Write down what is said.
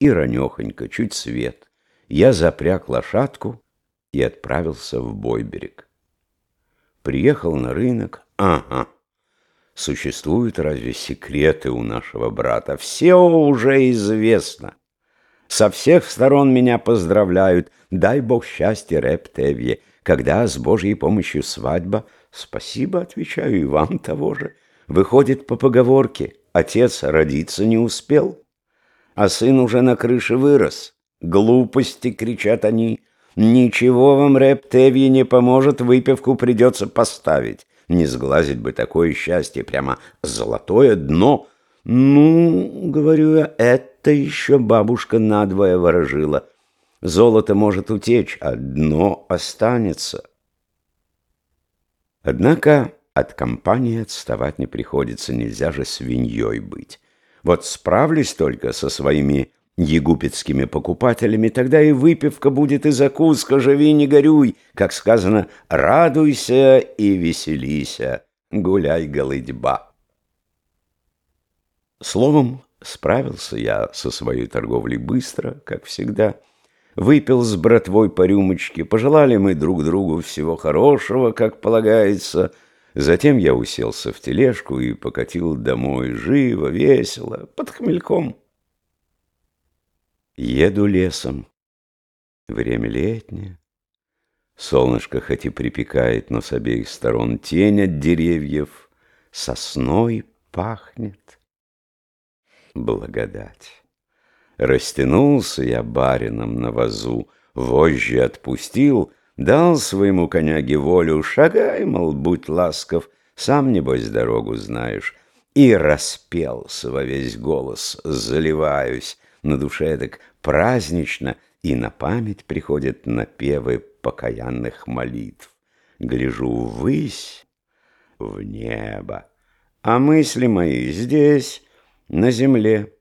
и ранехонько, чуть свет, я запряг лошадку и отправился в Бойберег. Приехал на рынок, ага, существуют разве секреты у нашего брата? Все уже известно. Со всех сторон меня поздравляют. Дай Бог счастья, Рептевье. Когда с Божьей помощью свадьба? Спасибо, отвечаю, и вам того же. Выходит по поговорке, отец родиться не успел, а сын уже на крыше вырос. Глупости, кричат они. Ничего вам, Рептевье, не поможет, выпивку придется поставить. Не сглазить бы такое счастье, прямо золотое дно. Ну, говорю я, это еще бабушка надвое ворожила. Золото может утечь, а дно останется. Однако от компании отставать не приходится, нельзя же свиньей быть. Вот справлюсь только со своими егупетскими покупателями, тогда и выпивка будет, и закуска, живи, не горюй, как сказано, радуйся и веселися, гуляй, голыдьба. Словом, справился я со своей торговлей быстро, как всегда, выпил с братвой по рюмочке, пожелали мы друг другу всего хорошего, как полагается, затем я уселся в тележку и покатил домой живо, весело, под хмельком. Еду лесом. Время летнее. Солнышко хоть и припекает, но с обеих сторон тень от деревьев сосной пахнет. Благодать. Растянулся я барином на вазу, вожжи отпустил, дал своему коняге волю, шагай, мол, будь ласков, сам, небось, дорогу знаешь, и распелся во весь голос, заливаюсь, на душе так празднично, и на память приходят напевы покаянных молитв. Гляжу ввысь, в небо, а мысли мои здесь, на земле.